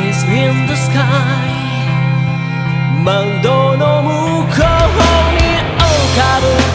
Eyes in the sky 窓の向こうに浮かぶ